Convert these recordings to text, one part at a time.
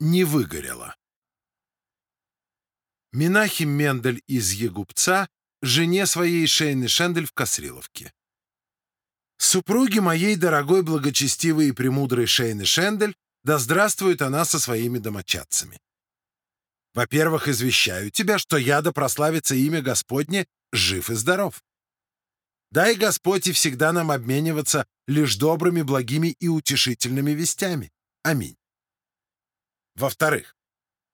не выгорело. Минахим Мендель из Егупца жене своей Шейны Шендель в Косриловке. Супруги моей дорогой, благочестивой и премудрой Шейны Шендель, да здравствует она со своими домочадцами. Во-первых, извещаю тебя, что я да прославится имя Господне жив и здоров. Дай Господь и всегда нам обмениваться лишь добрыми, благими и утешительными вестями. Аминь. Во-вторых,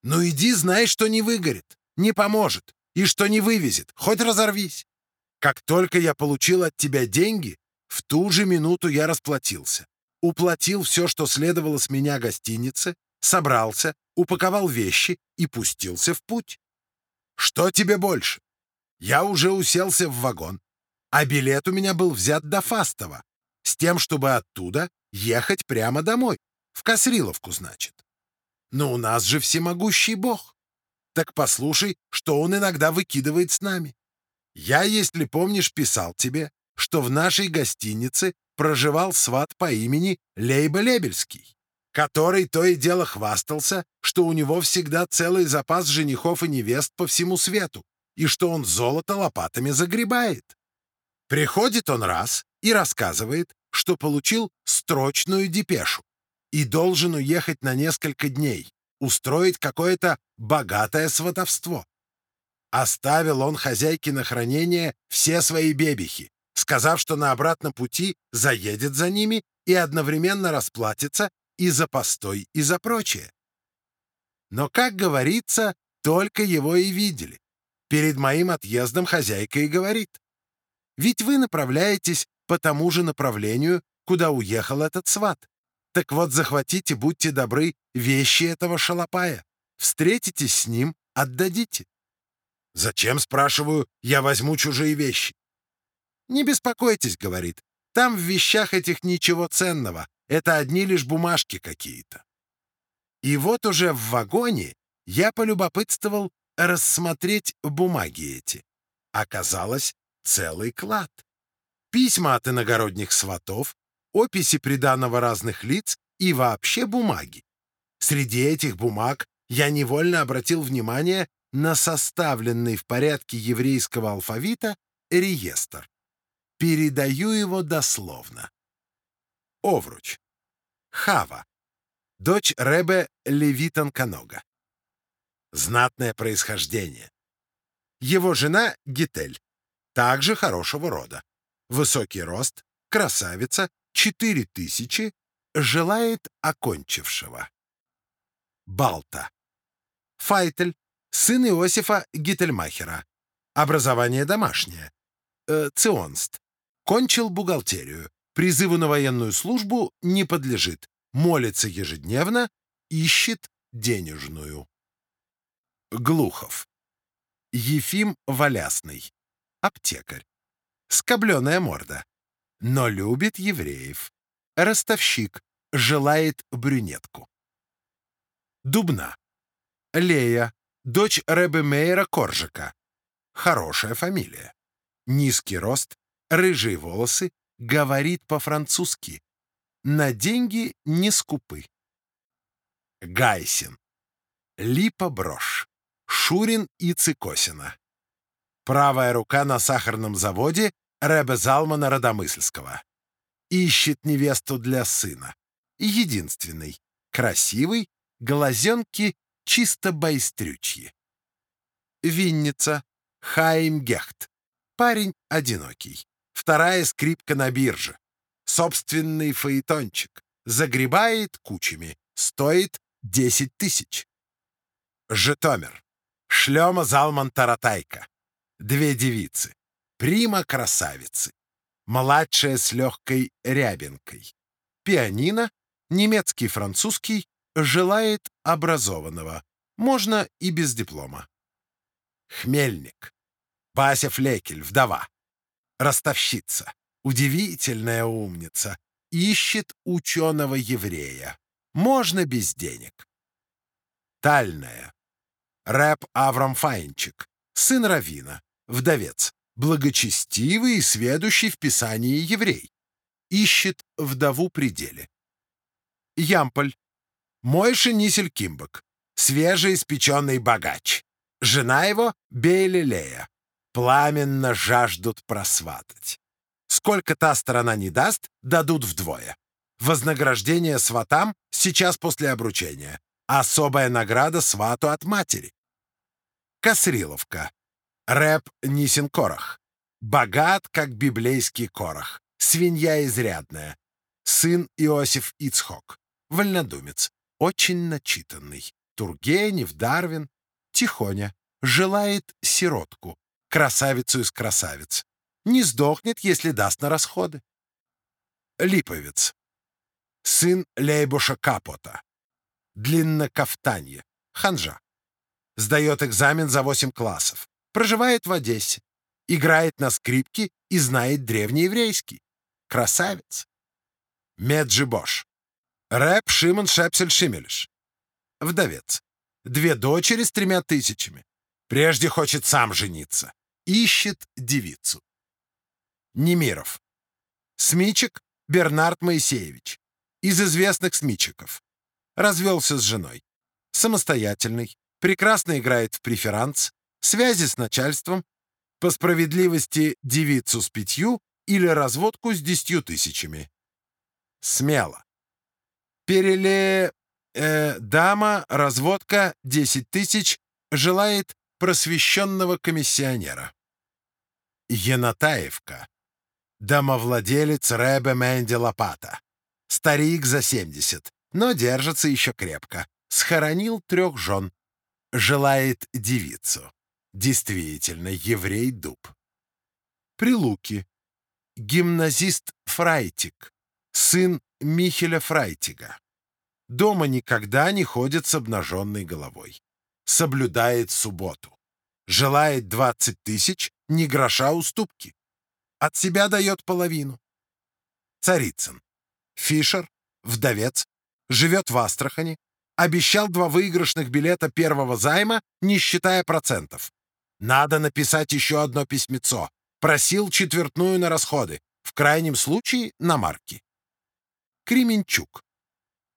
ну иди, знай, что не выгорит, не поможет и что не вывезет, хоть разорвись. Как только я получил от тебя деньги, в ту же минуту я расплатился. Уплатил все, что следовало с меня гостинице, собрался, упаковал вещи и пустился в путь. Что тебе больше? Я уже уселся в вагон, а билет у меня был взят до Фастова, с тем, чтобы оттуда ехать прямо домой, в Косриловку, значит. Но у нас же всемогущий Бог. Так послушай, что он иногда выкидывает с нами. Я, если помнишь, писал тебе, что в нашей гостинице проживал сват по имени Лейба Лебельский, который то и дело хвастался, что у него всегда целый запас женихов и невест по всему свету, и что он золото лопатами загребает. Приходит он раз и рассказывает, что получил строчную депешу и должен уехать на несколько дней, устроить какое-то богатое сватовство. Оставил он хозяйке на хранение все свои бебихи, сказав, что на обратном пути заедет за ними и одновременно расплатится и за постой, и за прочее. Но, как говорится, только его и видели. Перед моим отъездом хозяйка и говорит. Ведь вы направляетесь по тому же направлению, куда уехал этот сват. Так вот, захватите, будьте добры, вещи этого шалопая. Встретитесь с ним, отдадите. Зачем, спрашиваю, я возьму чужие вещи? Не беспокойтесь, говорит, там в вещах этих ничего ценного, это одни лишь бумажки какие-то. И вот уже в вагоне я полюбопытствовал рассмотреть бумаги эти. Оказалось, целый клад. Письма от иногородних сватов, описи приданого разных лиц и вообще бумаги. Среди этих бумаг я невольно обратил внимание на составленный в порядке еврейского алфавита реестр. Передаю его дословно. Овруч. Хава. Дочь Ребе Левитан Канога. Знатное происхождение. Его жена Гитель. Также хорошего рода. Высокий рост, красавица, четыре тысячи, желает окончившего. Балта. Файтель, сын Иосифа Гительмахера. Образование домашнее. Э, ционст. Кончил бухгалтерию. Призыву на военную службу не подлежит. Молится ежедневно, ищет денежную. Глухов. Ефим Валясный. Аптекарь. Скобленая морда но любит евреев. Ростовщик, желает брюнетку. Дубна. Лея, дочь Рэбе Мейера Коржика. Хорошая фамилия. Низкий рост, рыжие волосы, говорит по-французски. На деньги не скупы. Гайсин. Липа брошь. Шурин и Цикосина. Правая рука на сахарном заводе Рэбе Залмана Родомысльского. Ищет невесту для сына. Единственный. Красивый, глазенки чисто байстрючьи. Винница. Хайм Гехт. Парень одинокий. Вторая скрипка на бирже. Собственный фаэтончик. Загребает кучами. Стоит 10 тысяч. Житомир. Шлема Залман Таратайка. Две девицы. Прима красавицы. Младшая с легкой рябинкой. Пианино, немецкий, французский, желает образованного. Можно и без диплома. Хмельник. Бася Флекель, вдова. Ростовщица. Удивительная умница. Ищет ученого-еврея. Можно без денег. Тальная. Рэп Аврам Файнчик. Сын Равина. Вдовец благочестивый и сведущий в Писании еврей. Ищет вдову пределе. Ямполь. Мойши Нисель Кимбок, свежеиспеченный богач. Жена его — Бейлилея. Пламенно жаждут просватать. Сколько та сторона не даст, дадут вдвое. Вознаграждение сватам сейчас после обручения. Особая награда свату от матери. Косриловка. Рэп Нисин Корах. Богат, как библейский корах. Свинья изрядная. Сын Иосиф Ицхок. Вольнодумец. Очень начитанный. Тургенев, Дарвин. Тихоня. Желает сиротку. Красавицу из красавиц. Не сдохнет, если даст на расходы. Липовец. Сын Лейбуша Капота. Длиннокафтанье. Ханжа. Сдает экзамен за 8 классов. Проживает в Одессе. Играет на скрипке и знает древнееврейский. Красавец. Меджи Бош. Рэп Шимон Шепсель Шимелиш. Вдовец. Две дочери с тремя тысячами. Прежде хочет сам жениться. Ищет девицу. Немиров. Смичек Бернард Моисеевич. Из известных смичиков. Развелся с женой. Самостоятельный. Прекрасно играет в преферанс. Связи с начальством. По справедливости девицу с пятью или разводку с десятью тысячами. Смело. Переле... Э, дама, разводка, 10 тысяч, желает просвещенного комиссионера. Янатаевка. Домовладелец Рэбе Мэнди Лопата. Старик за 70, но держится еще крепко. Схоронил трех жен. Желает девицу. Действительно, еврей-дуб. Прилуки. Гимназист Фрайтик. Сын Михеля Фрайтига. Дома никогда не ходит с обнаженной головой. Соблюдает субботу. Желает 20 тысяч, ни гроша уступки. От себя дает половину. Царицын. Фишер, вдовец, живет в Астрахани, обещал два выигрышных билета первого займа, не считая процентов. Надо написать еще одно письмецо. Просил четвертную на расходы, в крайнем случае на марки. Кременчук.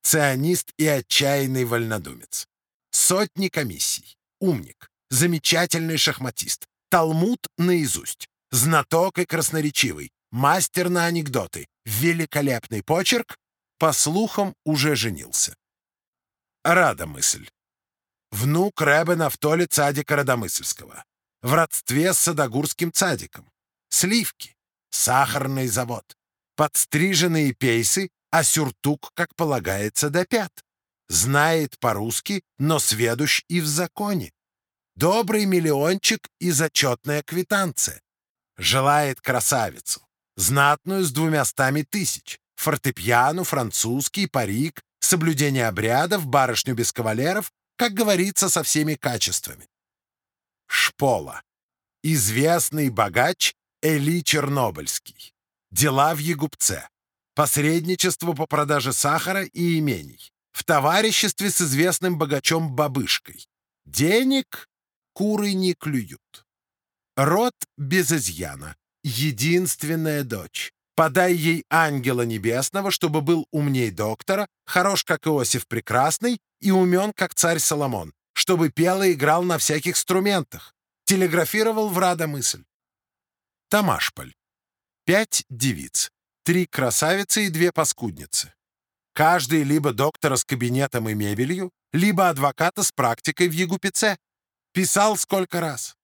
Ционист и отчаянный вольнодумец. Сотни комиссий. Умник. Замечательный шахматист. Талмуд наизусть. Знаток и красноречивый. Мастер на анекдоты. Великолепный почерк. По слухам, уже женился. Рада мысль. Внук Рэбе Нафтоли Цадика Радомысльского. В родстве с Садогурским цадиком. Сливки. Сахарный завод. Подстриженные пейсы а сюртук, как полагается, до пят. Знает по-русски, но сведущ и в законе. Добрый миллиончик и зачетная квитанция. Желает красавицу. Знатную с двумястами тысяч. Фортепиано, французский, парик, соблюдение обрядов, барышню без кавалеров, как говорится, со всеми качествами. Шпола. Известный богач Эли Чернобыльский. Дела в Егупце посредничество по продаже сахара и имений, в товариществе с известным богачом Бабышкой. Денег куры не клюют. Род без изъяна, единственная дочь. Подай ей ангела небесного, чтобы был умней доктора, хорош, как Иосиф Прекрасный, и умен, как царь Соломон, чтобы пел и играл на всяких инструментах. Телеграфировал в Рада мысль. Тамашполь. Пять девиц три красавицы и две паскудницы. Каждый либо доктора с кабинетом и мебелью, либо адвоката с практикой в Егупеце. Писал сколько раз.